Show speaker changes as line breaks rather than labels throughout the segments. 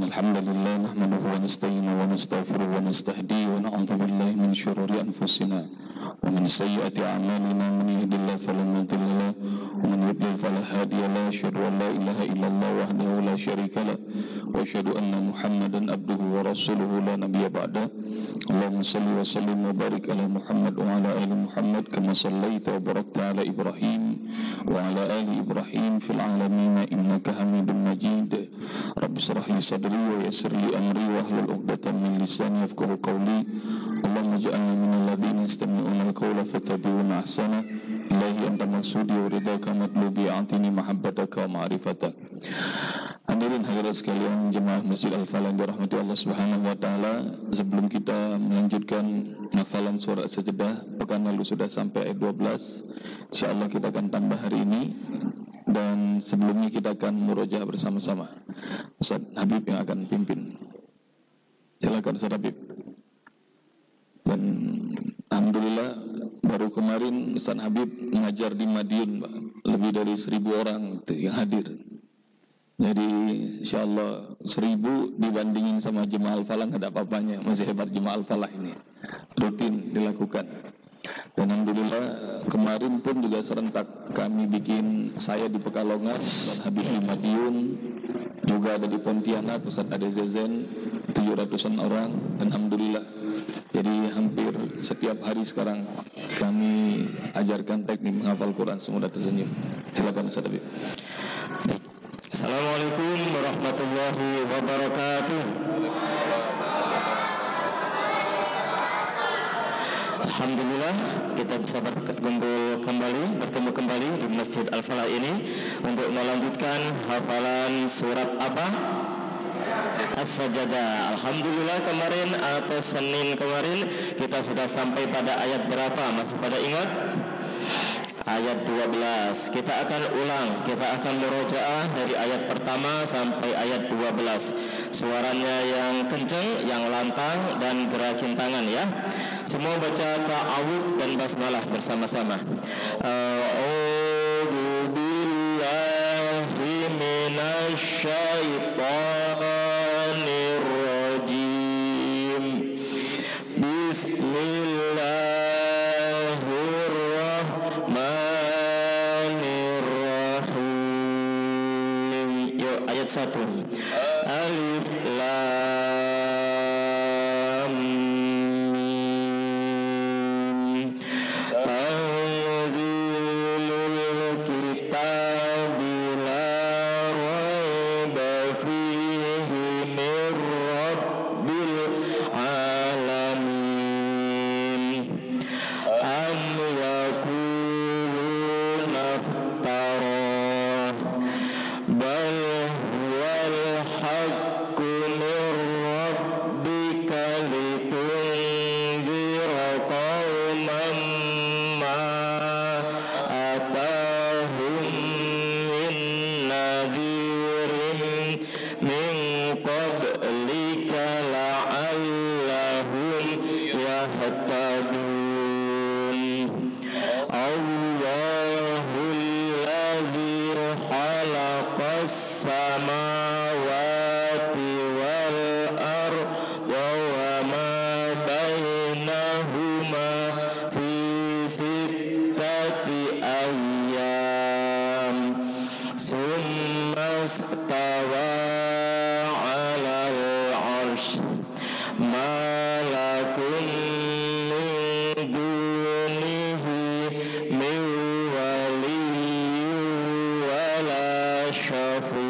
إن الحمد لله نحمده ونستعينه ونستغفره ونستهديه ونعوذ بالله من شرور أنفسنا ومن سيئات أعمالنا. من يهد الله فلا مضل له ومن يضلل فلا هادي له. أشهد أن لا إله إلا الله وحده لا شريك له. وأشهد أن محمدا عبده ورسوله لا نبي بعده. اللهم صل وسلم وبارك على محمد وعلى آل محمد كما صليت وباركت على إبراهيم وعلى آل إبراهيم في العالمين إنك حميد مجيد. رب اشرح لي صدري ويسر لي أمري واحلل عقدة من لساني يفقهوا قولي. اللهم اجعلني من الذين يستمعون القول فاتبعون أحسنه إلهي أنت مقصودي ورضاك مطلوبي أعطني محبتك ومعرفتك Hadirin hadirat sekalian jemaah Masjid Al-Falah yang dirahmati Allah Subhanahu wa taala, sebelum kita melanjutkan hafalan surat sejedah, pekan lalu sudah sampai ayat 12. Insyaallah kita akan tambah hari ini dan sebelumnya kita akan murojaah bersama-sama. Ustaz Habib yang akan pimpin. Silakan Ustaz Habib. Dan Alhamdulillah baru kemarin Ustaz Habib mengajar di Madiun Pak. Lebih dari seribu orang yang hadir jadi insya Allah seribu dibandingin sama Jemaah Al-Falah nggak ada apa-apanya. Masih hebat Jemaah Al-Falah ini. Rutin dilakukan. Dan Alhamdulillah kemarin pun juga serentak kami bikin saya di Pekalongan dan Habib di Madiun juga ada di Pontianak Ustaz ada Zezen 700an orang dan Alhamdulillah. Jadi hampir setiap hari sekarang kami ajarkan teknik menghafal Quran semudah tersenyum. Silakan Ustaz Habib.
Assalamualaikum warahmatullahi wabarakatuh. Alhamdulillah kita bisa berkumpul kembali bertemu kembali di Masjid Al-Falah ini untuk melanjutkan hafalan surat apa? As-Sajadah. Alhamdulillah kemarin atau Senin kemarin kita sudah sampai pada ayat berapa? Masih pada ingat? ayat 12 kita akan ulang kita akan merojaah dari ayat pertama sampai ayat 12 suaranya yang kenceng yang lantang dan gerakin tangan ya semua baca ta'awud dan basmalah bersama-sama A'udzu billahi minasyaitonir Jeffrey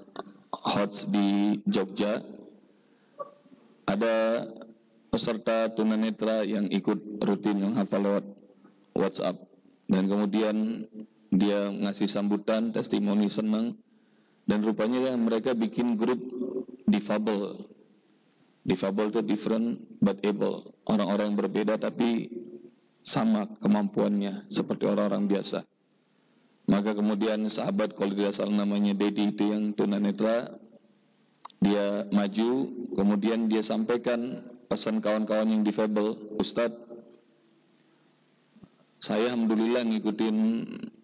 HOTS di Jogja, ada peserta tunanetra yang ikut rutin yang hafal lewat WhatsApp dan kemudian dia ngasih sambutan, testimoni senang, dan rupanya mereka bikin grup difabel. Difabel itu different but able. Orang-orang yang berbeda tapi sama kemampuannya seperti orang-orang biasa. Maka kemudian sahabat kalau tidak salah namanya Dedi itu yang tunanetra, dia maju, kemudian dia sampaikan pesan kawan-kawan yang difabel, Ustadz, saya alhamdulillah ngikutin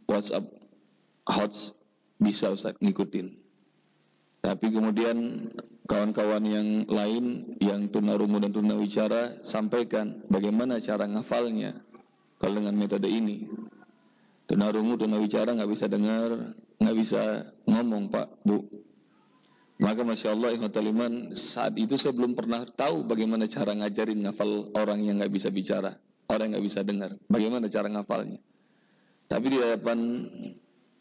WhatsApp HOTS bisa Ustaz ngikutin. Tapi kemudian kawan-kawan yang lain yang tunarungu dan tunawicara sampaikan bagaimana cara ngafalnya kalau dengan metode ini. Tunarungu tunawicara nggak bisa dengar, nggak bisa ngomong Pak Bu. Maka Masya Allah iman saat itu saya belum pernah tahu bagaimana cara ngajarin ngafal orang yang nggak bisa bicara, orang yang nggak bisa dengar. Bagaimana cara ngafalnya. Tapi di hadapan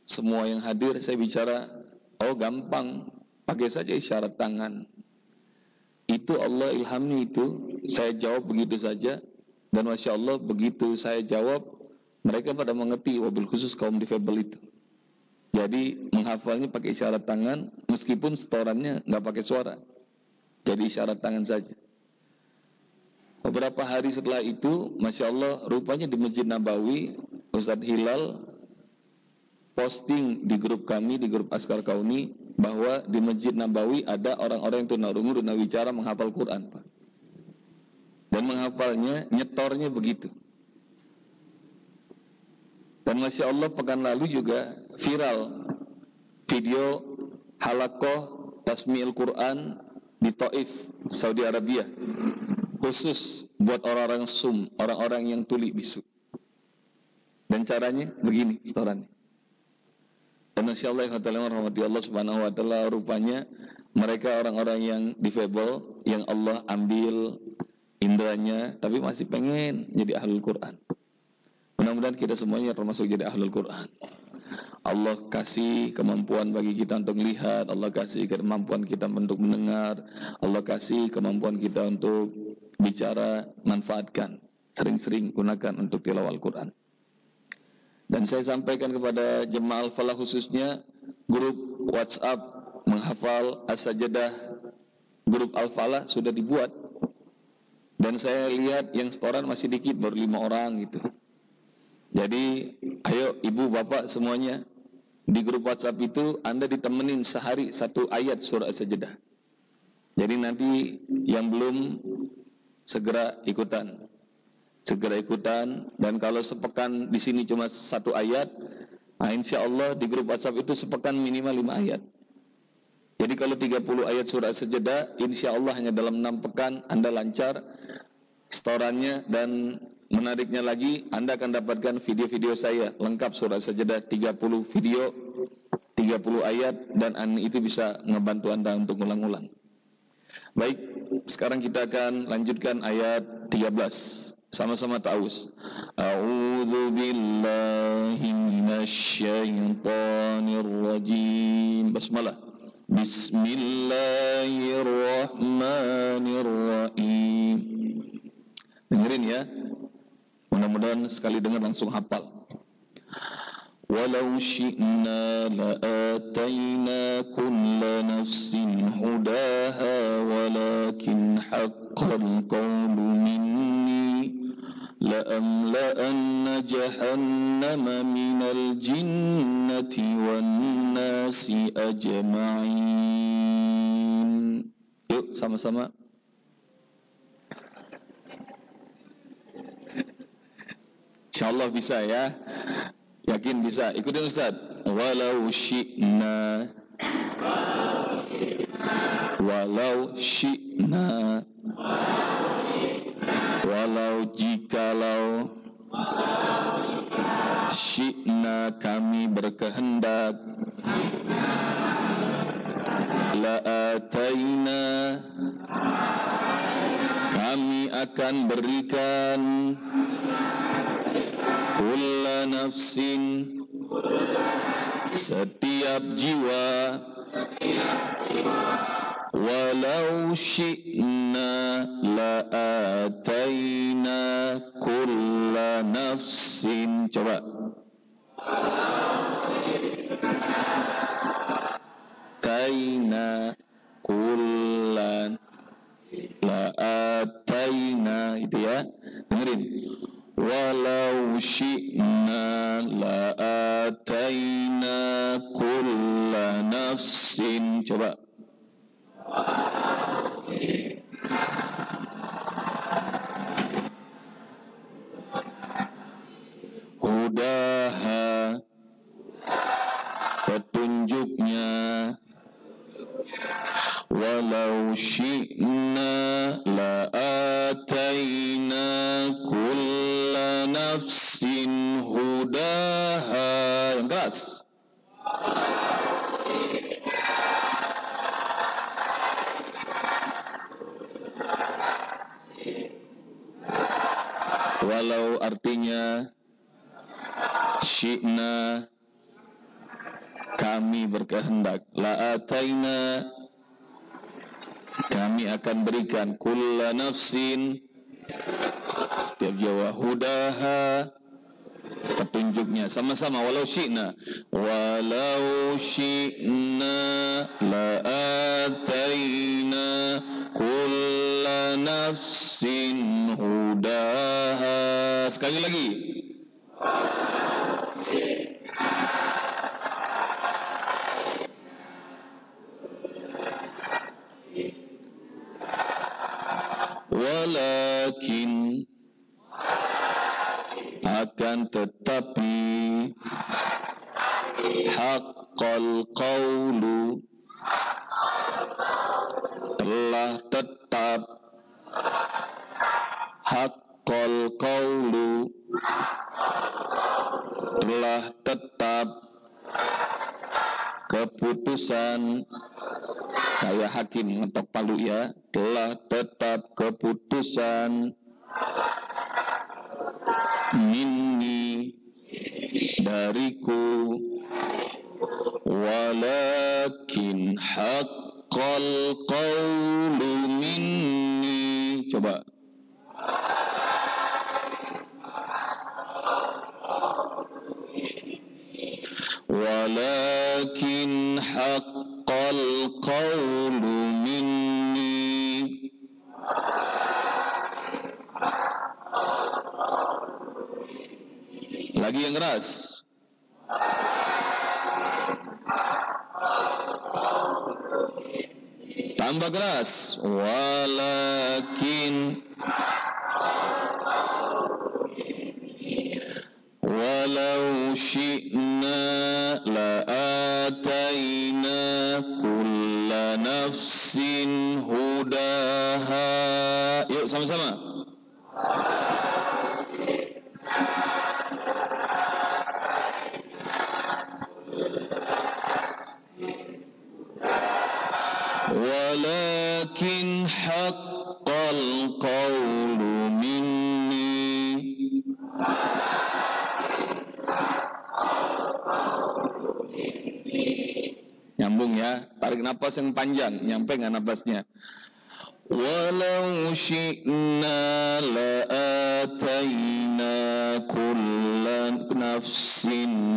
semua yang hadir saya bicara, oh gampang, pakai saja isyarat tangan. Itu Allah ilhamnya itu, saya jawab begitu saja. Dan Masya Allah begitu saya jawab, mereka pada mengerti wabil khusus kaum difabel itu. Jadi menghafalnya pakai isyarat tangan, meskipun setorannya nggak pakai suara. Jadi isyarat tangan saja. Beberapa hari setelah itu, Masya Allah, rupanya di Masjid Nabawi Ustadz Hilal posting di grup kami di grup Askar Kauni bahwa di Masjid Nabawi ada orang-orang yang tunarungu tunawicara menghafal Quran Pak. Dan menghafalnya nyetornya begitu. Dan Masya Allah pekan lalu juga viral video halakoh tasmi'il Quran di Taif, Saudi Arabia. Khusus buat orang-orang sum, orang-orang yang tuli bisu. Dan caranya begini setorannya.
Dan Masya Allah Allah subhanahu wa ta'ala rupanya mereka orang-orang yang difabel yang Allah ambil indranya tapi masih pengen jadi ahlul Quran. Mudah-mudahan kita semuanya termasuk jadi ahlul Quran. Allah kasih kemampuan bagi kita untuk melihat, Allah kasih kemampuan kita untuk mendengar, Allah kasih kemampuan kita untuk bicara, manfaatkan. Sering-sering gunakan untuk tilawah Al-Quran. Dan saya sampaikan kepada jemaah al-falah khususnya grup WhatsApp menghafal as-sajadah grup al-falah sudah dibuat. Dan saya lihat yang setoran masih dikit baru lima orang gitu. Jadi ayo ibu bapak semuanya di grup WhatsApp itu Anda ditemenin sehari satu ayat surah as-sajadah. Jadi nanti yang belum segera ikutan segera ikutan dan kalau sepekan di sini cuma satu ayat, nah insya Allah di grup WhatsApp itu sepekan minimal lima ayat. Jadi kalau 30 ayat surah sejeda, insya Allah hanya dalam enam pekan Anda lancar setorannya dan menariknya lagi Anda akan dapatkan video-video saya lengkap surah sejeda 30 video 30 ayat dan itu bisa ngebantu Anda untuk ulang-ulang. Baik, sekarang kita akan lanjutkan ayat 13. Sama-sama ta'awuz. A'udzu billahi minasyaitonir rajim. Basmalah. Bismillahirrahmanirrahim. Dengerin ya. Mudah-mudahan sekali dengar langsung hafal. ولو شئنا لآتينا كل نفس هداها ولكن حق القول مني لأملأن جهنم من الجنة والناس أجمعين Yuk sama-sama Insyaallah bisa ya. Yakin bisa. Ikutin Ustaz. Walau syi'na. Walau syi'na. Walau jikalau. Syi'na kami berkehendak. La'ataina Kami akan berikan Kulla nafsin Setiap jiwa Walau syi'na la'ataina kulla nafsin. Coba. Taina kullan la'ataina Itu ya. Dengerin Walau syi'na la'ataina kulla nafsin. Coba. Hudaha. Petunjuknya Walau syi'na la'ataina kulla nafsin hudaha Yang keras. Walau artinya Syi'na Kami berkehendak. La'ataina Kami akan berikan Kulla nafsin Setiap jawa hudaha Petunjuknya Sama-sama. Walau syi'na Walau syi'na La'ataina Kulla nafsin hudaha. Sekali lagi Walakin akan tetapi haqqal qawlu telah tetap. Haqqal qawlu telah tetap keputusan kayak hakim ngetok palu ya telah tetap keputusan minni dariku. Walakin haqqal qawlu minni. Coba ولكن حق القول مني lagi yang keras tambah keras walakin walau syi'na nafas yang panjang, nyampe nggak nafasnya? Walau syi'na la'atayna kullan nafsin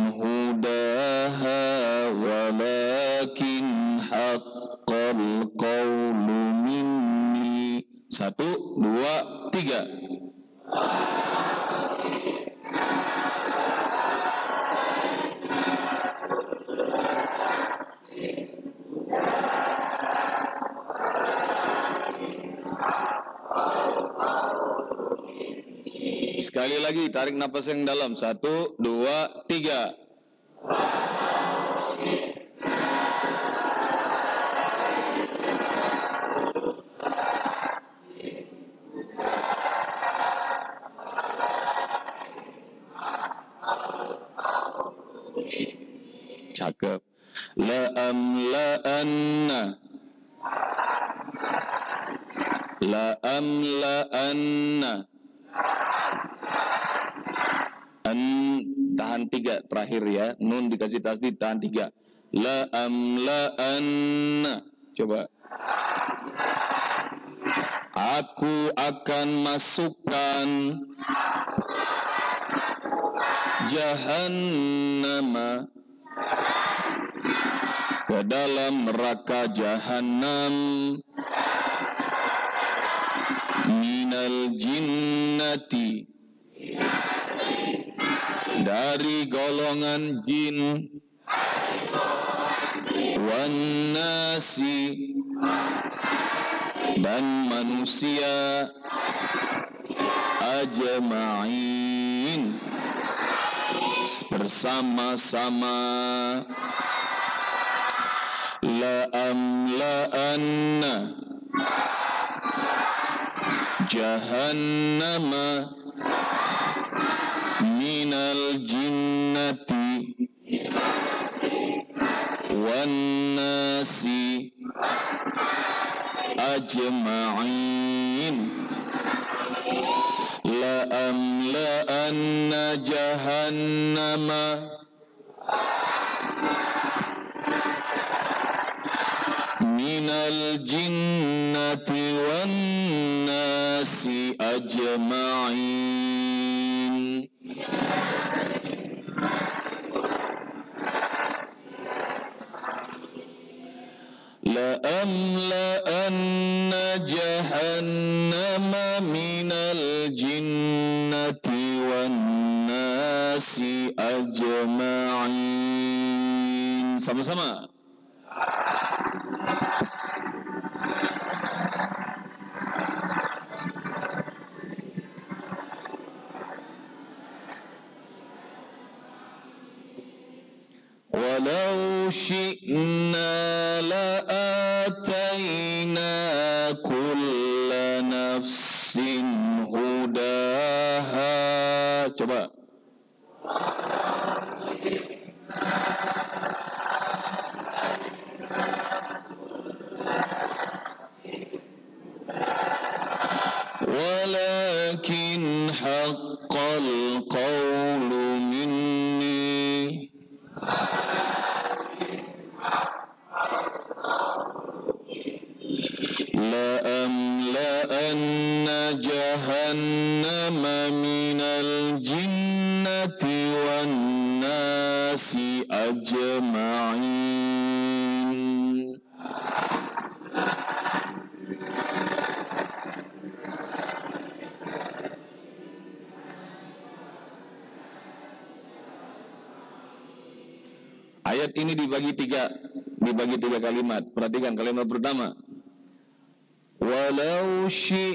Tarik nafas yang dalam. Satu, dua, tiga. Tiga. La am la an. Coba. Aku akan masukkan jahannama ke dalam neraka jahannam minal jinnati dari golongan jin wan nasi dan manusia ajma'in bersama-sama. La amla'anna jahannama minal jinnati wan nasi ajma'in la amla anna jahannama minal لأملأن جهنم من الجنة والناس أجمعين. Sama-sama. ولو شئنا لآتينا كل نفس هداها. Coba. ولكن حق pertama. Walau syi'na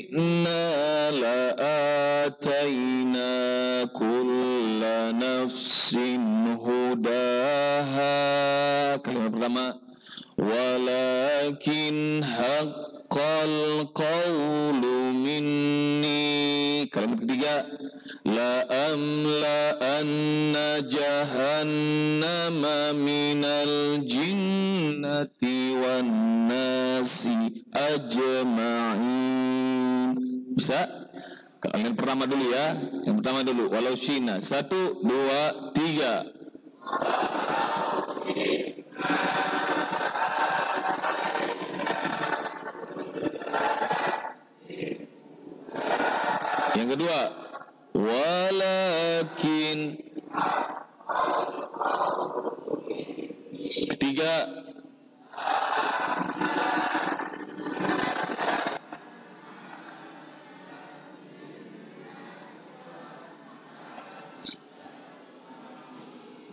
Cina. Satu, dua, tiga. Yang kedua, walakin ketiga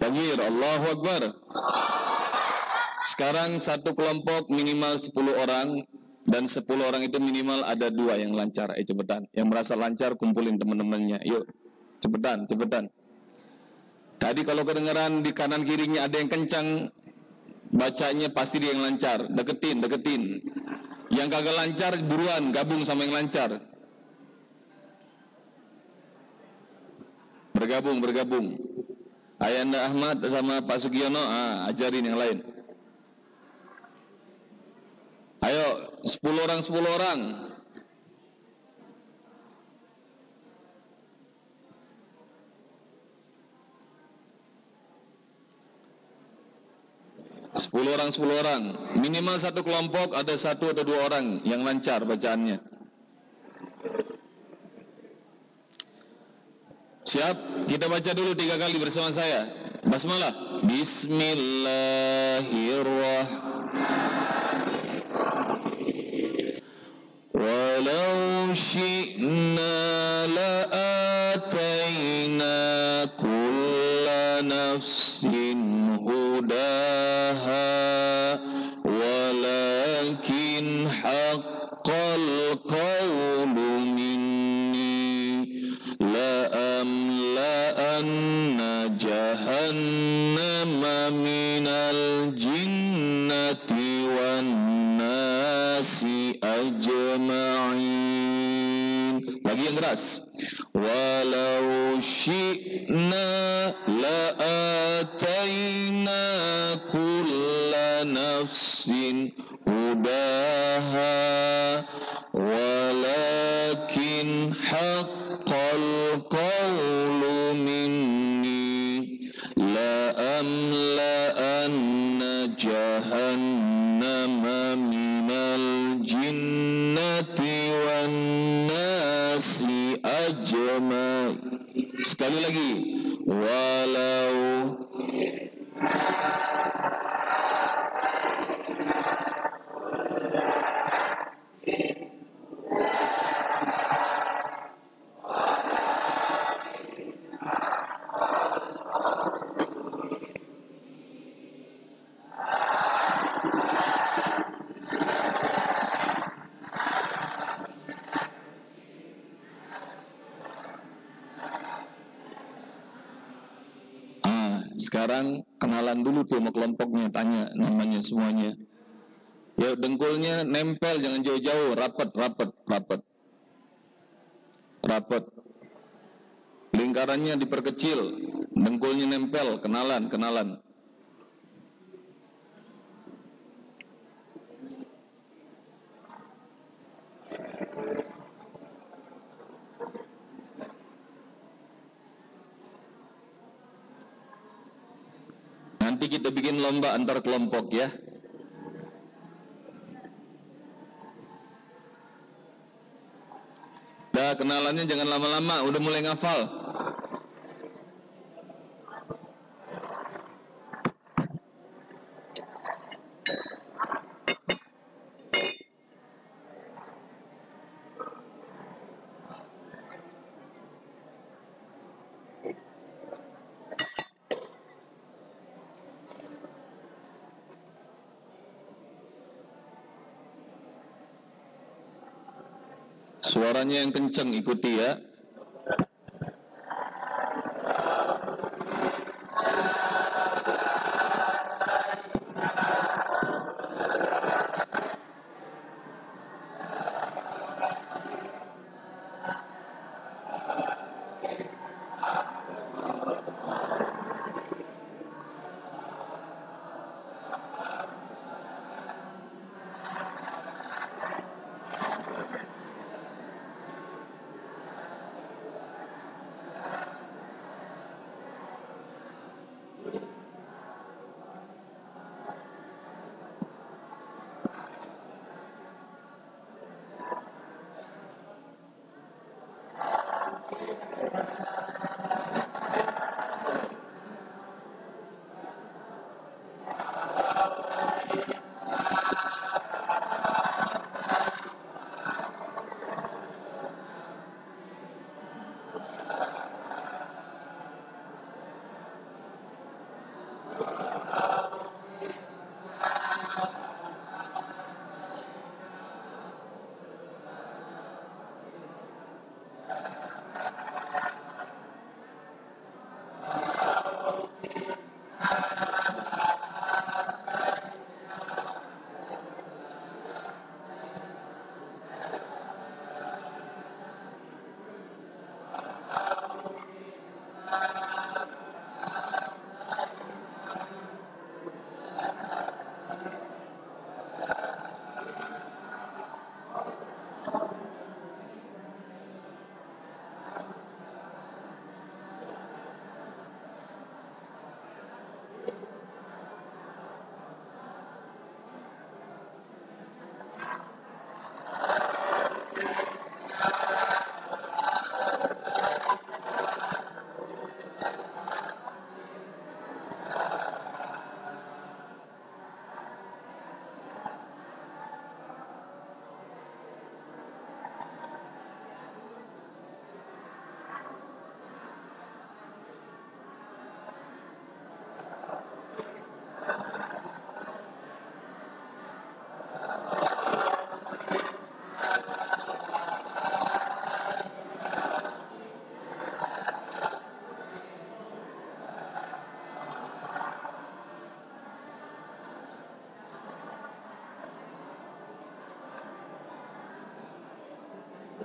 Takbir Allahu Akbar Sekarang satu kelompok minimal 10 orang dan 10 orang itu minimal ada dua yang lancar. Eh cepetan. Yang merasa lancar kumpulin teman-temannya. Yuk, cepetan, cepetan. Tadi kalau kedengeran di kanan kirinya ada yang kencang, bacanya pasti dia yang lancar. Deketin, deketin. Yang kagak lancar buruan gabung sama yang lancar. Bergabung, bergabung. Ayanda Ahmad sama Pak Sugiono, ah, ajarin yang lain. Ayo, sepuluh orang sepuluh orang. Sepuluh orang sepuluh orang. Minimal satu kelompok ada satu atau dua orang yang lancar bacaannya. Siap? Kita baca dulu tiga kali bersama saya. Basmalah. Bismillahirrahmanirrahim. ولو شئنا لآتينا كل نفس هداها ولكن حق القول مني لأملأن جهنم من الجنة keras. Walau syi'na la'atayna kulla nafsin hudaha walakin haqqal qawlu minni la'amla'anna jahannama minal jinnati ajma. Sekali lagi. Walau Sekarang kenalan dulu tuh sama kelompoknya, tanya namanya semuanya. Ya dengkulnya nempel, jangan jauh-jauh, rapat, rapat, rapat. Rapat. Lingkarannya diperkecil, dengkulnya nempel, kenalan, kenalan. lomba antar kelompok ya. Dah kenalannya jangan lama-lama, udah mulai ngafal. Suaranya yang kencang ikuti ya.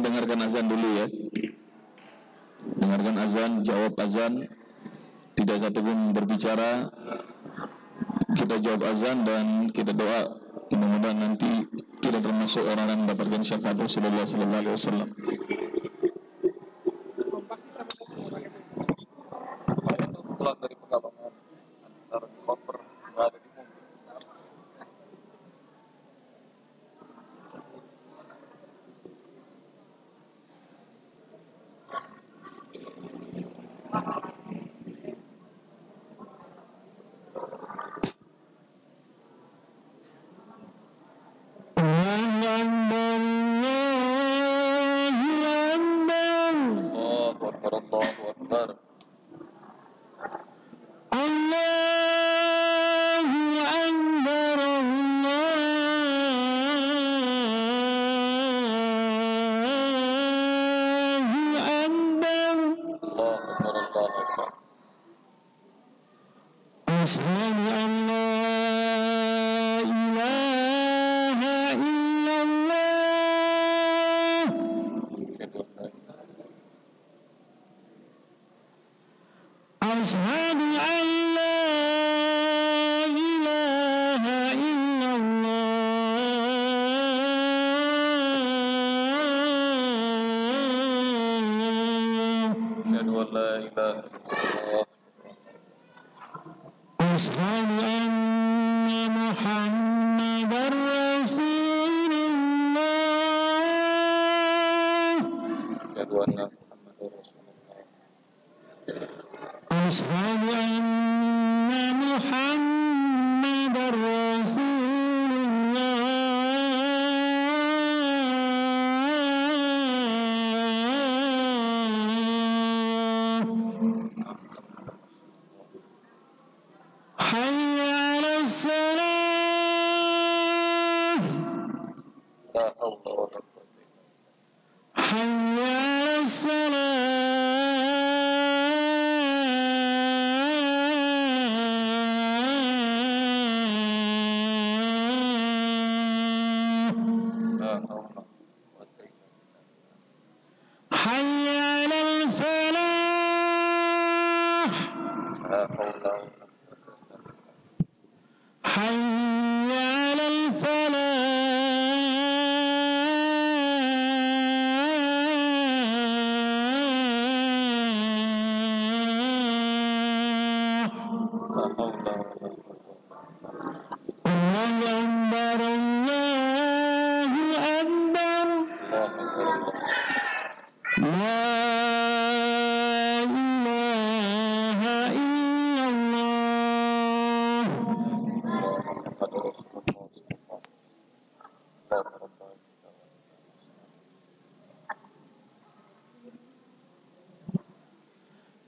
Dengarkan azan dulu ya. Dengarkan azan, jawab azan. Tidak satu pun berbicara. Kita jawab azan dan kita doa. Mudah-mudahan nanti kita termasuk orang yang mendapatkan syafaat Rasulullah Sallallahu Alaihi Wasallam.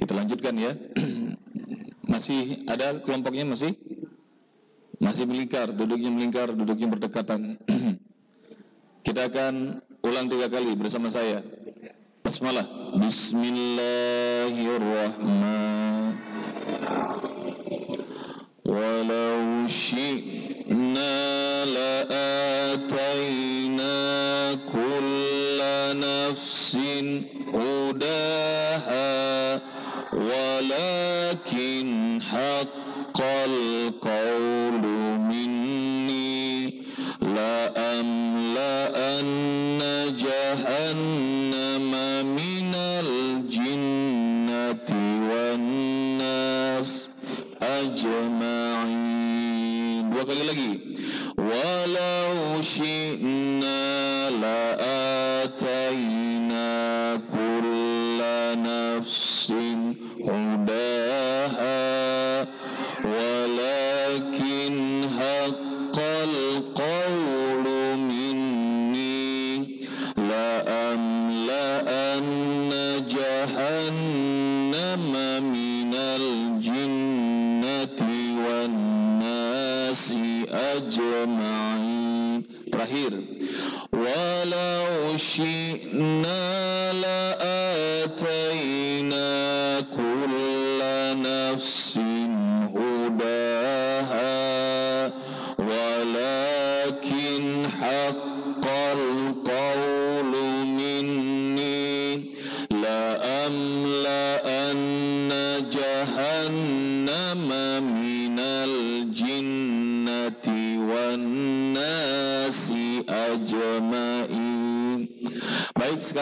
Kita lanjutkan ya. masih ada kelompoknya masih? Masih melingkar, duduknya melingkar, duduknya berdekatan. Kita akan ulang tiga kali bersama saya. Basmalah. Bismillahirrahmanirrahim. Minal terakhir walau syi'na la'atayna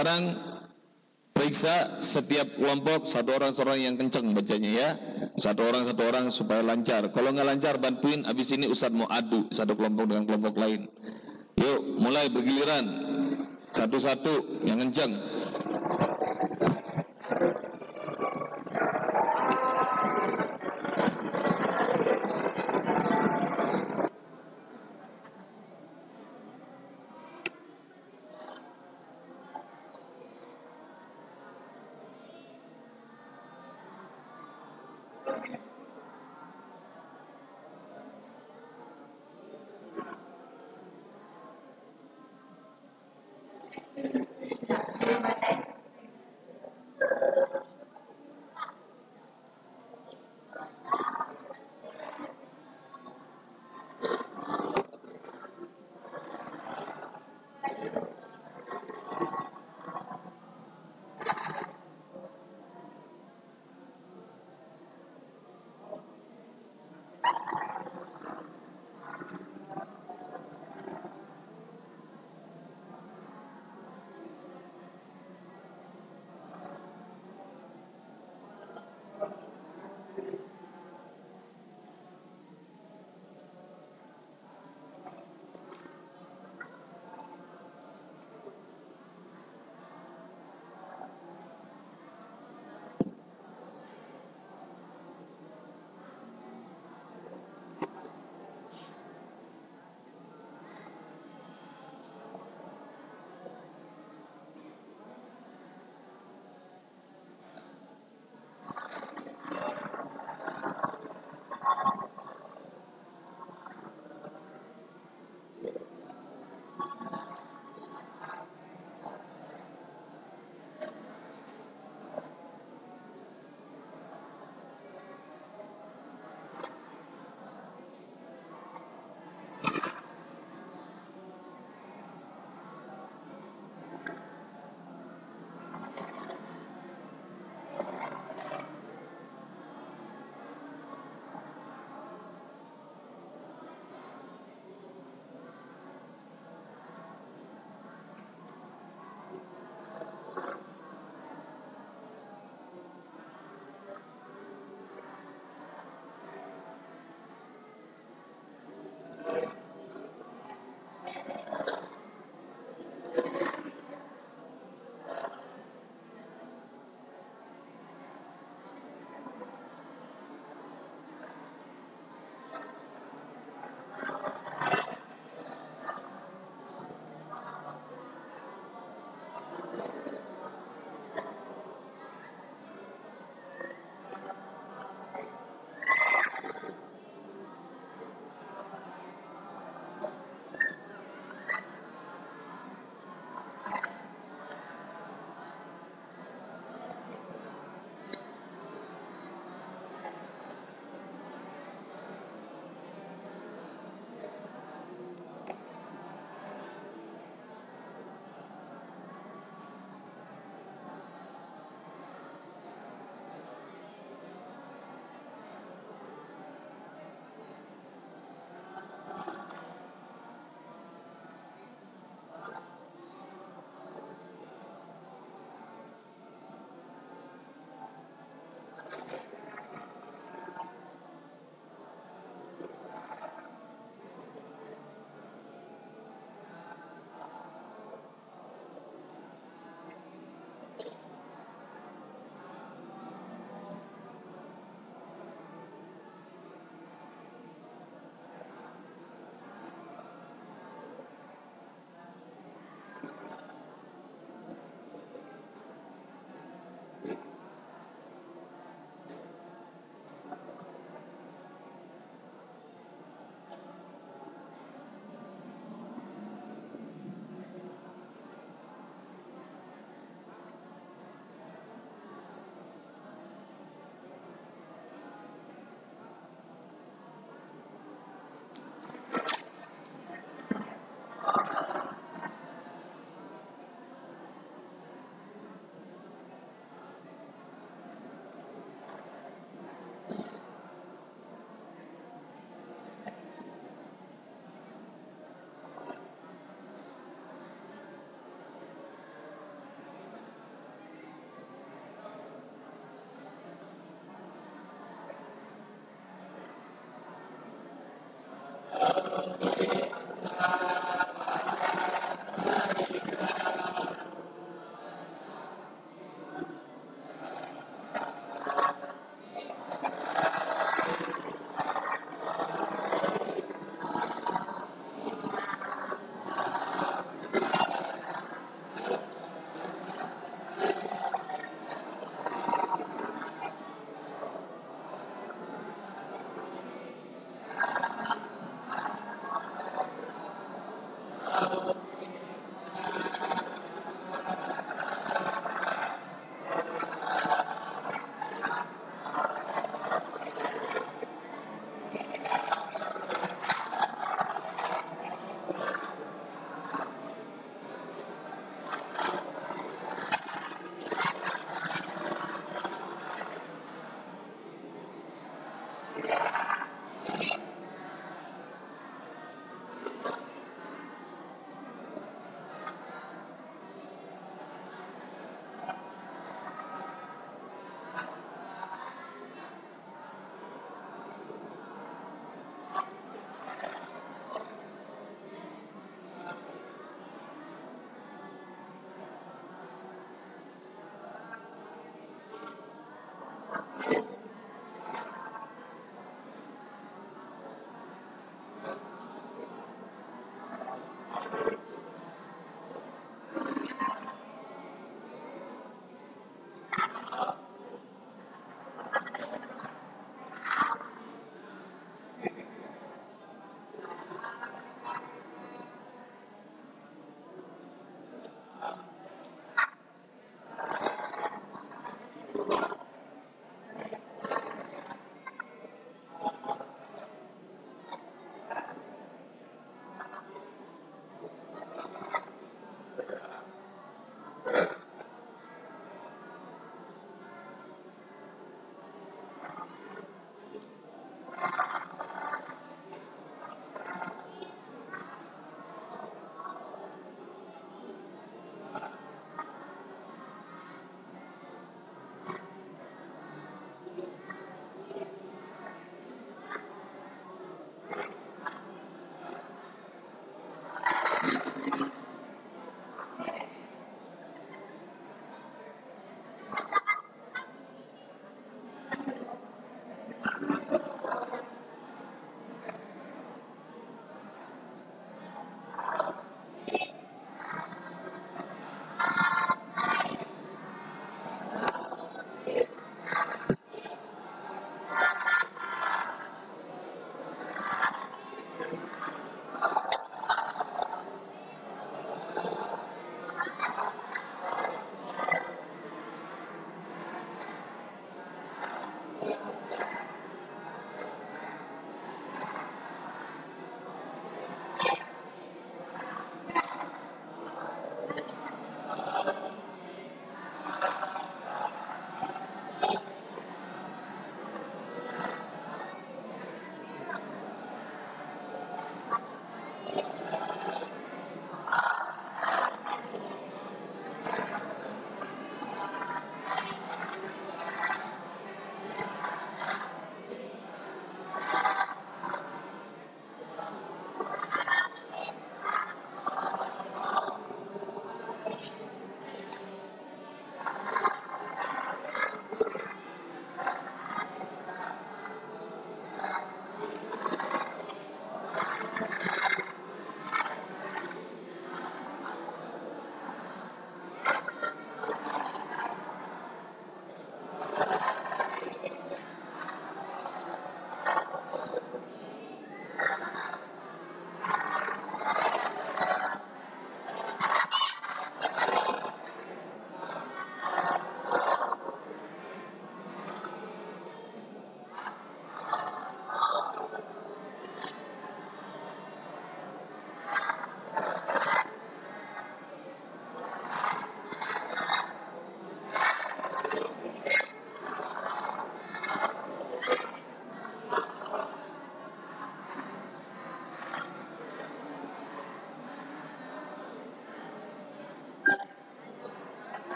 sekarang periksa setiap kelompok satu orang satu orang yang kencang bacanya ya. Satu orang satu orang supaya lancar. Kalau nggak lancar bantuin. Abis ini Ustadz mau adu satu kelompok dengan kelompok lain. Yuk mulai bergiliran. Satu-satu yang kencang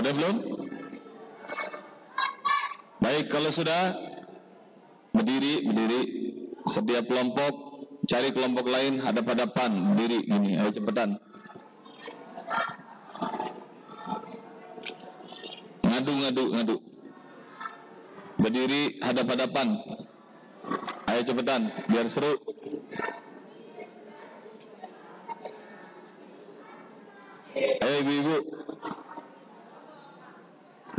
Sudah belum? Baik, kalau sudah berdiri, berdiri. Setiap kelompok cari kelompok lain hadap-hadapan, berdiri gini. Ayo cepetan. Ngadu, ngadu, ngadu. Berdiri hadap-hadapan. Ayo cepetan, biar seru. Ayo ibu-ibu.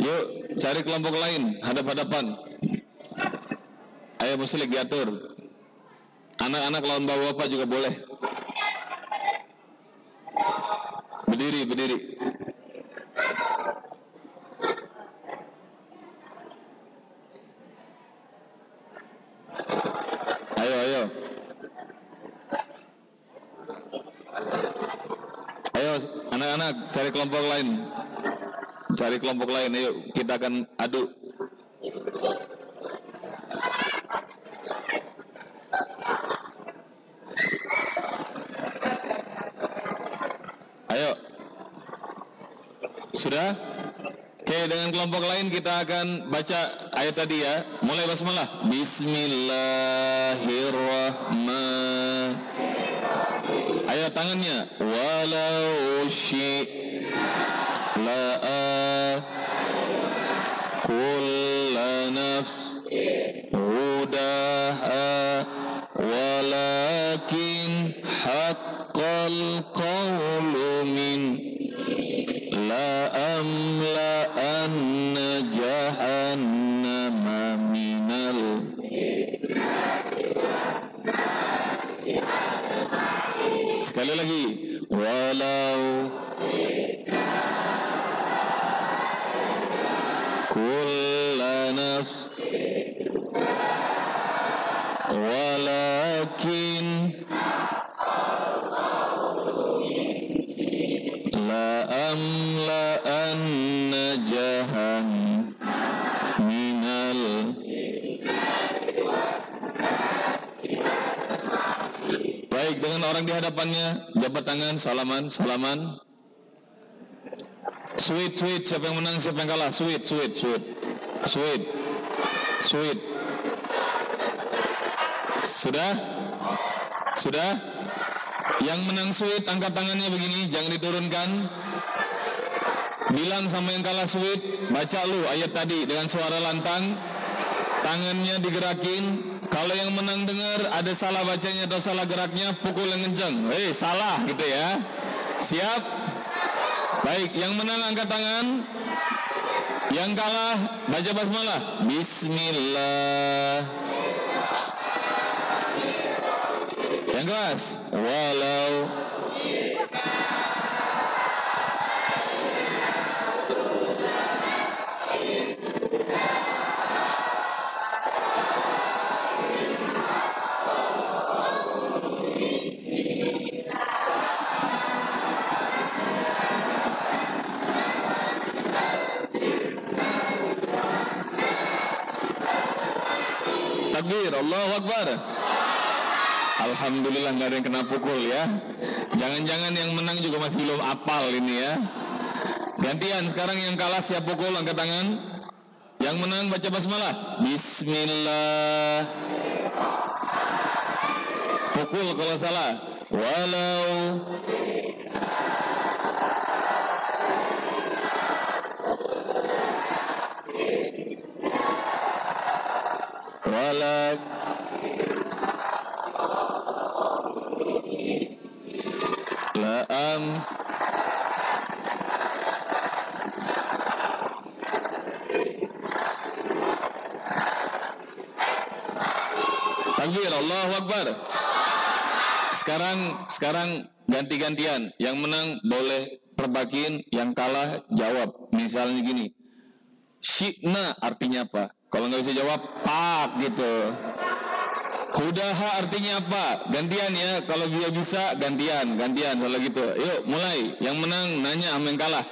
Yuk cari kelompok lain hadap-hadapan. Ayo muslik diatur. Anak-anak lawan bapak-bapak juga boleh. Berdiri, berdiri. Ayo, ayo. Ayo anak-anak cari kelompok lain. Cari kelompok lain, ayo kita akan adu. Ayo. Sudah? Oke, dengan kelompok lain kita akan baca ayat tadi ya. Mulai basmalah. Bismillahirrahmanirrahim. Ayo tangannya. Walau syi' كل نفس هداها ولكن حق القول من لأملأن جهنم من ال Sekali lagi, walau orang di hadapannya, jabat tangan, salaman, salaman. Sweet, sweet. Siapa yang menang, siapa yang kalah? Sweet, sweet, sweet. Sweet. Sweet. Sudah? Sudah? Yang menang sweet, angkat tangannya begini, jangan diturunkan. Bilang sama yang kalah sweet, baca lu ayat tadi dengan suara lantang. Tangannya digerakin. Kalau yang menang dengar ada salah bacanya atau salah geraknya, pukul yang kencang. Hei, salah gitu ya. Siap? Baik, yang menang angkat tangan. Yang kalah baca basmalah. Bismillah. Yang keras. Walau takbir, Allahu Akbar. Alhamdulillah nggak ada yang kena pukul ya. Jangan-jangan yang menang juga masih belum apal ini ya. Gantian sekarang yang kalah siap pukul angkat tangan. Yang menang baca basmalah. Bismillah. Pukul kalau salah. Walau walak laam Takbir Allahu Akbar Sekarang sekarang ganti-gantian Yang menang boleh perbakin Yang kalah jawab Misalnya gini Syikna artinya apa? Kalau nggak bisa jawab, pak gitu. Hudaha artinya apa? Gantian ya. Kalau dia bisa, gantian, gantian. Kalau gitu, yuk mulai. Yang menang nanya sama yang kalah.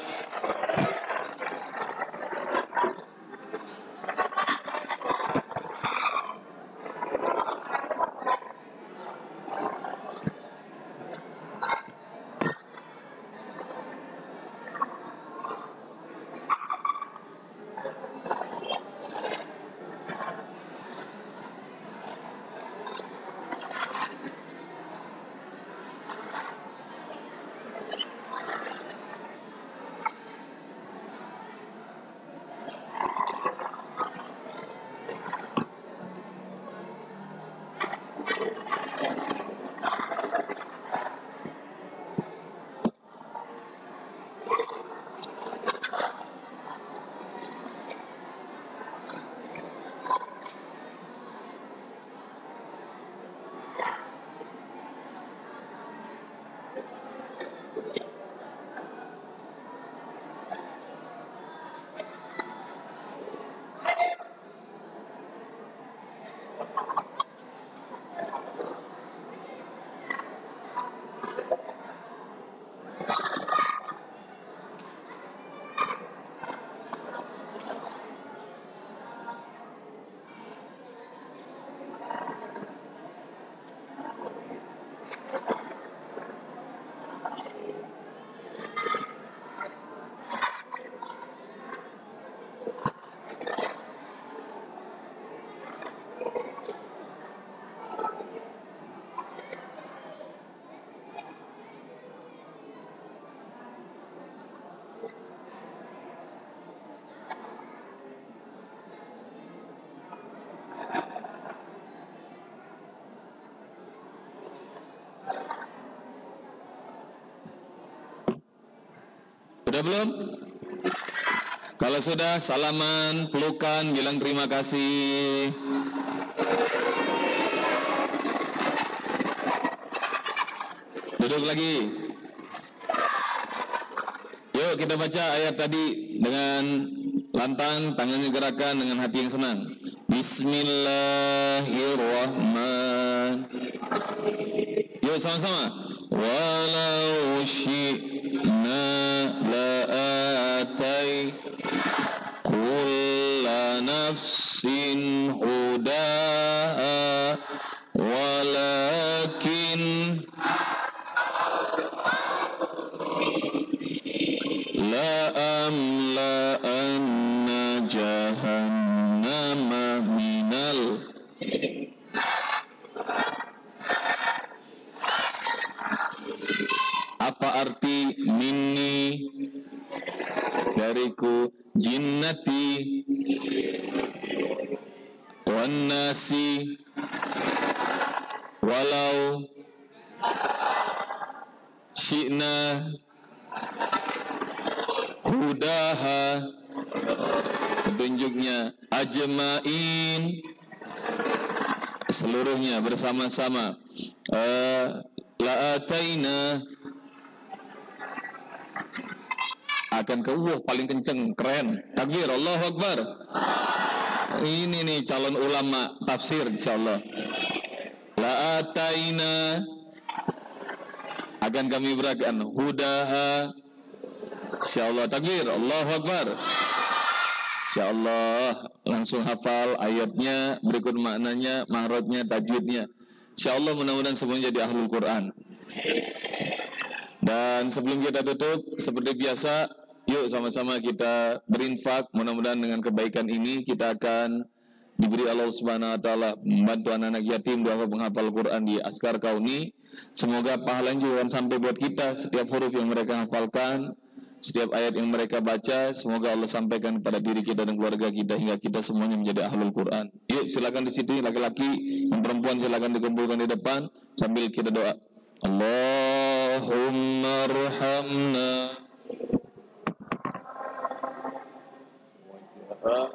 Sudah belum? Kalau sudah, salaman, pelukan, bilang terima kasih. Duduk lagi. Yuk kita baca ayat tadi dengan lantang, tangannya gerakan dengan hati yang senang. Bismillahirrahmanirrahim. Yuk sama-sama. Walau apa arti minni? Dariku jinnati. Wan nasi. Walau syi'na hudaha. Petunjuknya ajmain. Seluruhnya bersama-sama. Uh, la ataina akan ke uh paling kenceng keren. Takbir Allahu Akbar. Ini nih calon ulama tafsir insyaallah. La ataina. Akan kami berikan hudaha. Insyaallah takbir Allahu Akbar. Insyaallah langsung hafal ayatnya berikut maknanya mahrotnya tajwidnya. Insyaallah mudah-mudahan semuanya jadi ahlul Quran. Dan sebelum kita tutup, seperti biasa, Yuk sama-sama kita berinfak, mudah-mudahan dengan kebaikan ini kita akan diberi Allah Subhanahu wa taala membantu anak-anak yatim doa penghafal Quran di Askar Kauni. Semoga pahala juga akan sampai buat kita setiap huruf yang mereka hafalkan, setiap ayat yang mereka baca, semoga Allah sampaikan kepada diri kita dan keluarga kita hingga kita semuanya menjadi ahlul Quran. Yuk silakan di situ laki-laki, perempuan silakan dikumpulkan di depan sambil kita doa. Allahumma rahamna uh